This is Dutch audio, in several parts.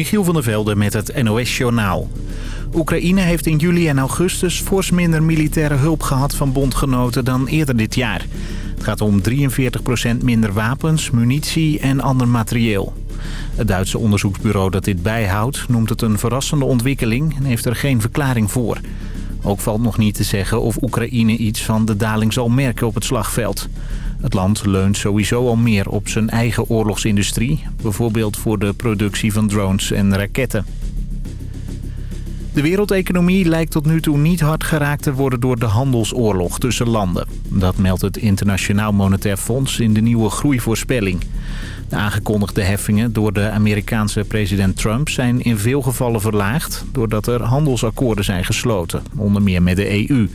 Michiel van der Velde met het NOS-journaal. Oekraïne heeft in juli en augustus fors minder militaire hulp gehad van bondgenoten dan eerder dit jaar. Het gaat om 43% minder wapens, munitie en ander materieel. Het Duitse onderzoeksbureau dat dit bijhoudt noemt het een verrassende ontwikkeling en heeft er geen verklaring voor. Ook valt nog niet te zeggen of Oekraïne iets van de daling zal merken op het slagveld. Het land leunt sowieso al meer op zijn eigen oorlogsindustrie. Bijvoorbeeld voor de productie van drones en raketten. De wereldeconomie lijkt tot nu toe niet hard geraakt te worden door de handelsoorlog tussen landen. Dat meldt het Internationaal Monetair Fonds in de nieuwe groeivoorspelling. De aangekondigde heffingen door de Amerikaanse president Trump zijn in veel gevallen verlaagd... doordat er handelsakkoorden zijn gesloten, onder meer met de EU.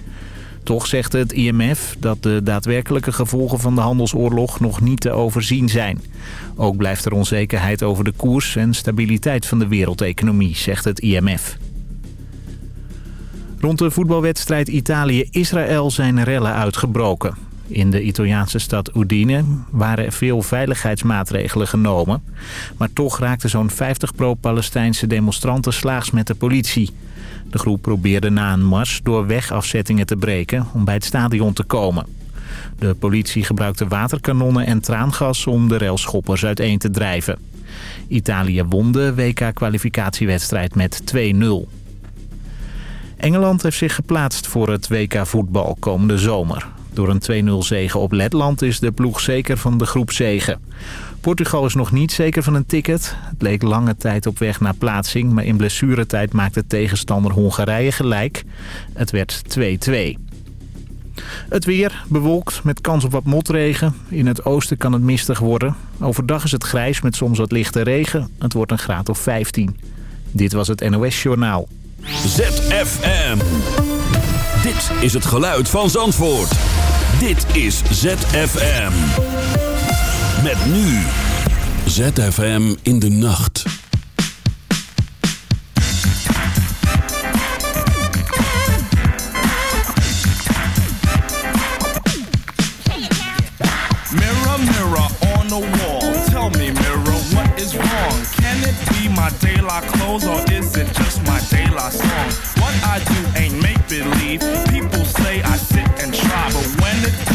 Toch zegt het IMF dat de daadwerkelijke gevolgen van de handelsoorlog nog niet te overzien zijn. Ook blijft er onzekerheid over de koers en stabiliteit van de wereldeconomie, zegt het IMF. Rond de voetbalwedstrijd Italië-Israël zijn rellen uitgebroken. In de Italiaanse stad Udine waren veel veiligheidsmaatregelen genomen. Maar toch raakten zo'n 50 pro-Palestijnse demonstranten slaags met de politie. De groep probeerde na een mars door wegafzettingen te breken om bij het stadion te komen. De politie gebruikte waterkanonnen en traangas om de railschoppers uiteen te drijven. Italië won de WK-kwalificatiewedstrijd met 2-0. Engeland heeft zich geplaatst voor het WK voetbal komende zomer. Door een 2-0 zege op Letland is de ploeg zeker van de groep zegen. Portugal is nog niet zeker van een ticket. Het leek lange tijd op weg naar plaatsing... maar in blessuretijd maakte tegenstander Hongarije gelijk. Het werd 2-2. Het weer bewolkt met kans op wat motregen. In het oosten kan het mistig worden. Overdag is het grijs met soms wat lichte regen. Het wordt een graad of 15. Dit was het NOS Journaal. ZFM. Dit is het geluid van Zandvoort. Dit is ZFM. Met nu. ZFM in de nacht. Mirror, mirror on the wall. Tell me, mirror, what is wrong? Can it be my daylight clothes or is it just my daylight song? What I do ain't make believe. People say I sit and try, but when it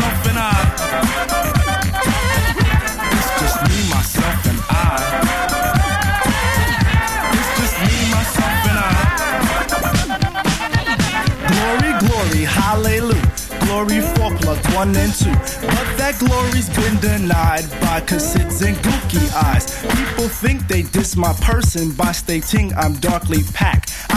myself. It's just me, myself, and I. It's just me, myself, and I. Glory, glory, hallelujah. Glory for plug one and two. But that glory's been denied by cassettes and gookie eyes. People think they diss my person by stating I'm darkly packed.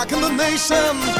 rocking the nation.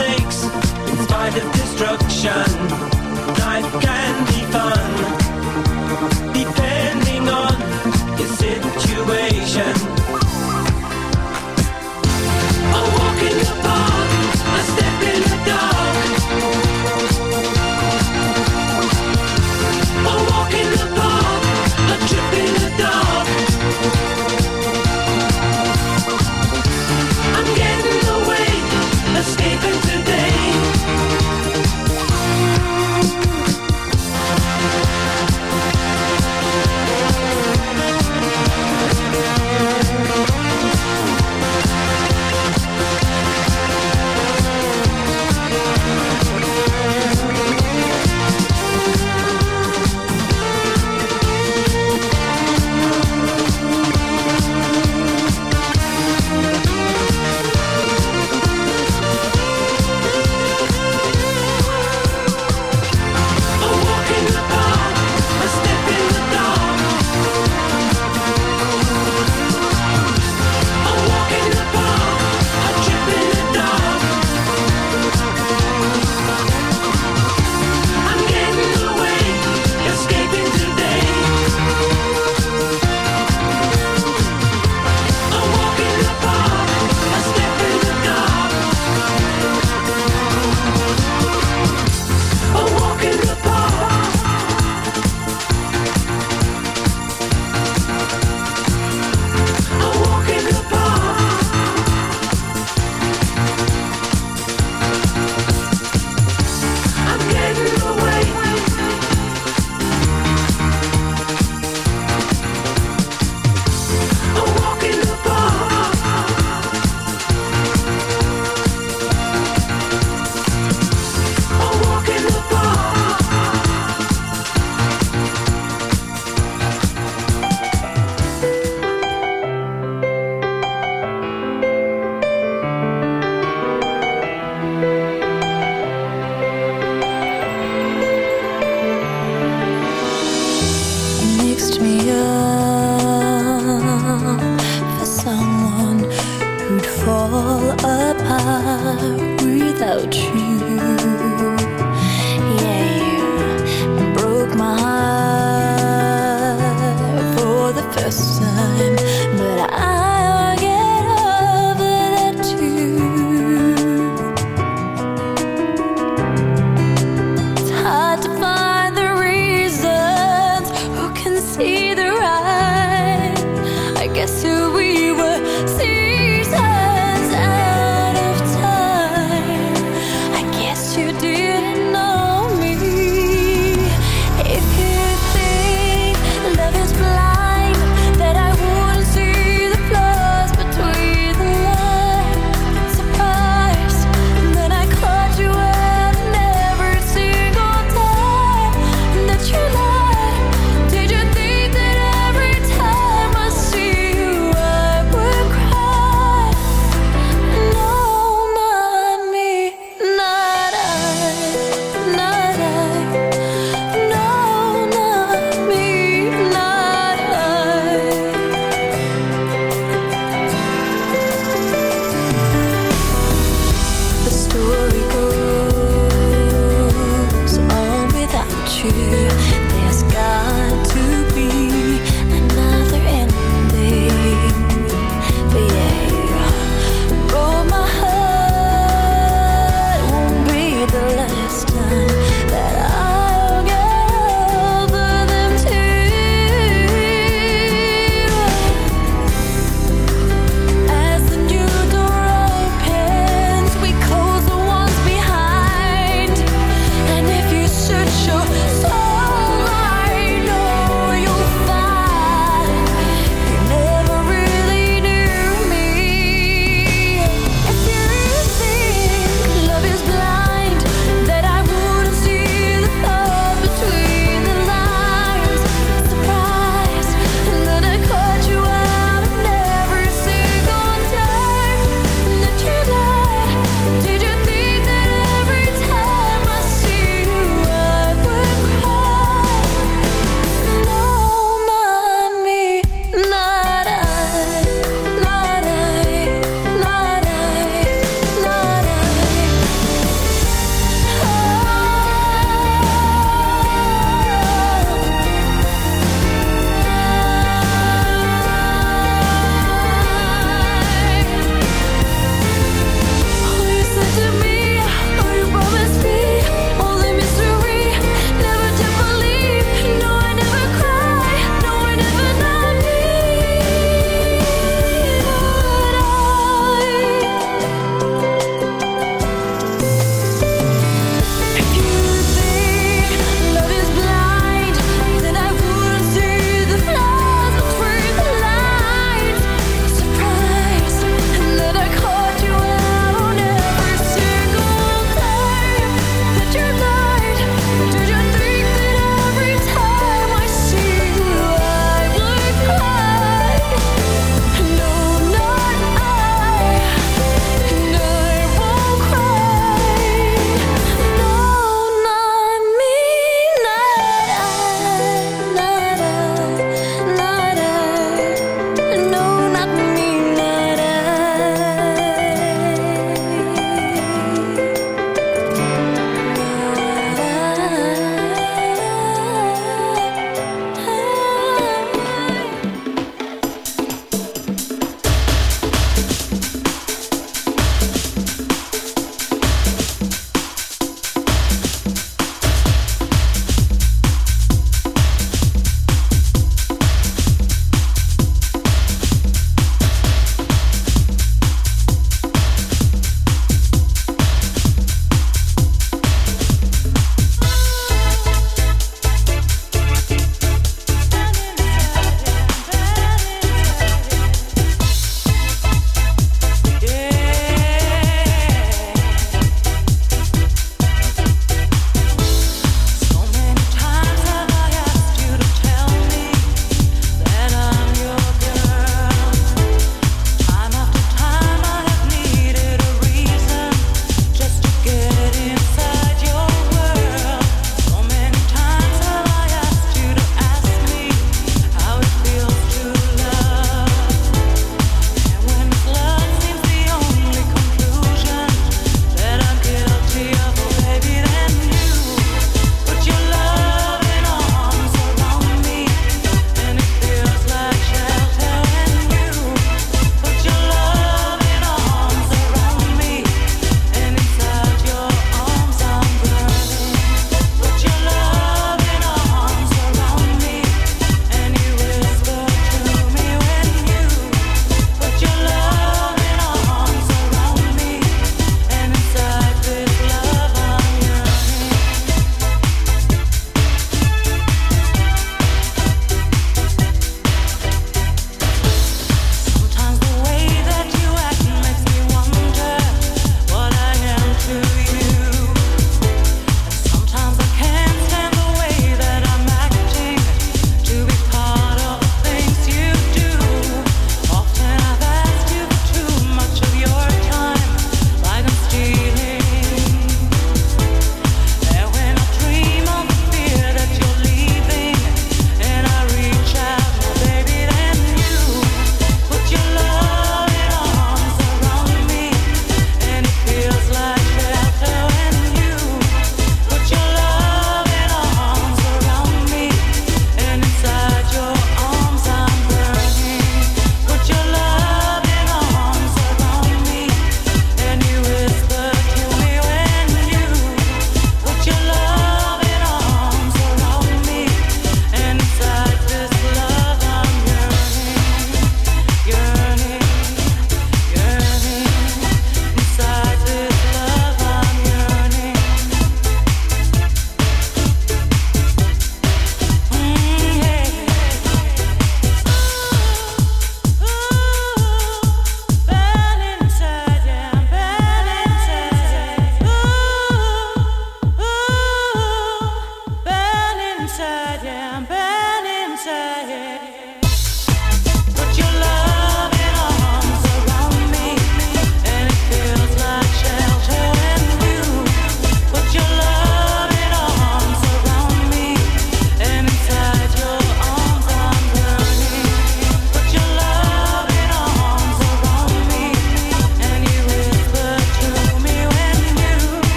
mistakes in spite of destruction. Life can be fun, depending on your situation.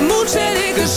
moet zet ik een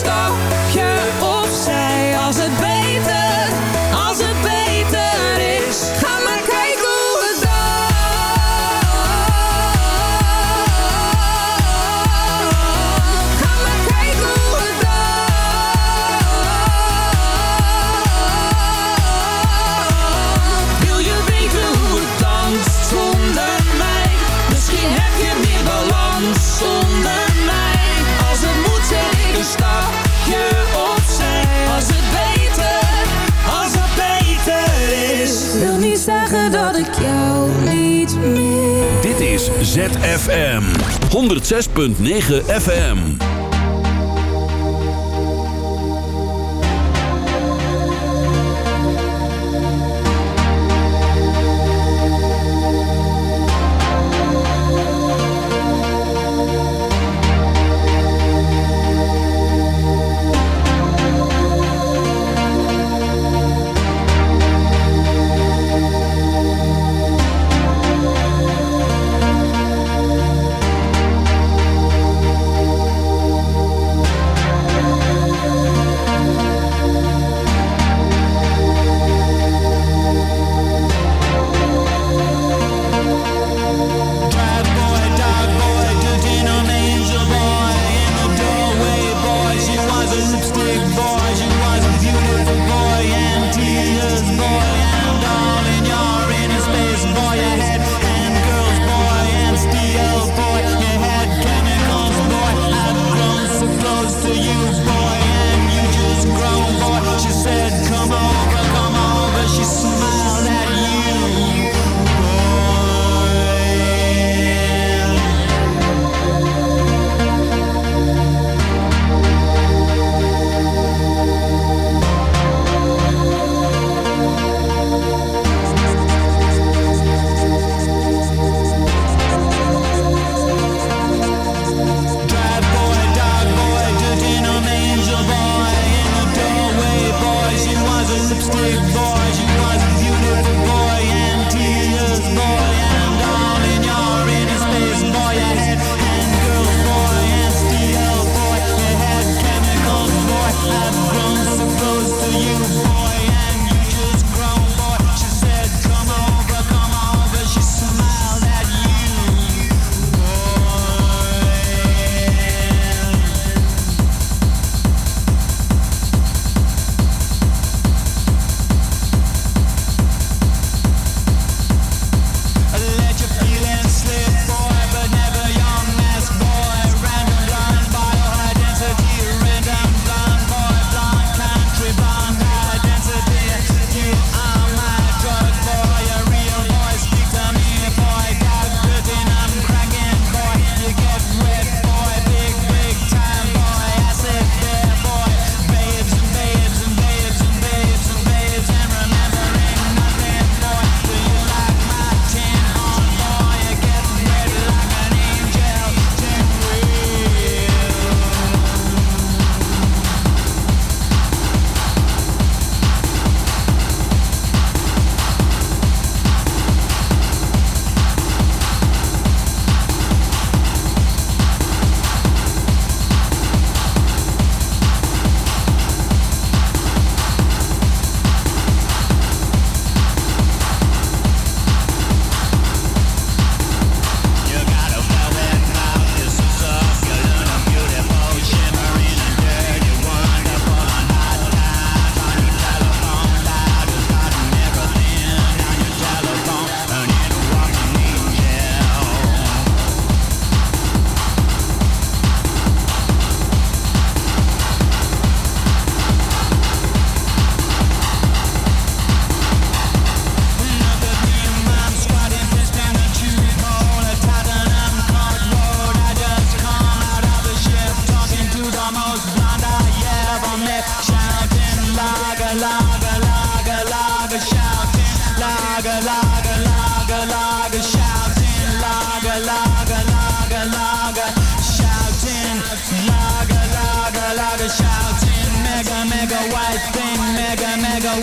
ZFM 106.9 FM.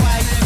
right.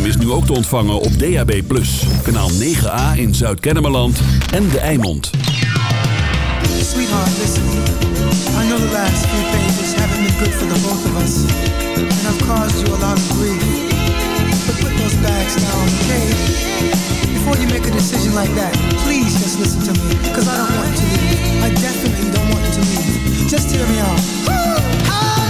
ZFM is nu ook te ontvangen op DAB+. Kanaal 9A in Zuid-Kennemerland en De Eimond. Sweetheart, listen. I know the last few pages haven't been good for the both of us. And I've caused you a lot of grief. But put those bags down, okay? Before you make a decision like that, please just listen to me. Because I don't want to leave. I definitely don't want to leave. Just hear me out.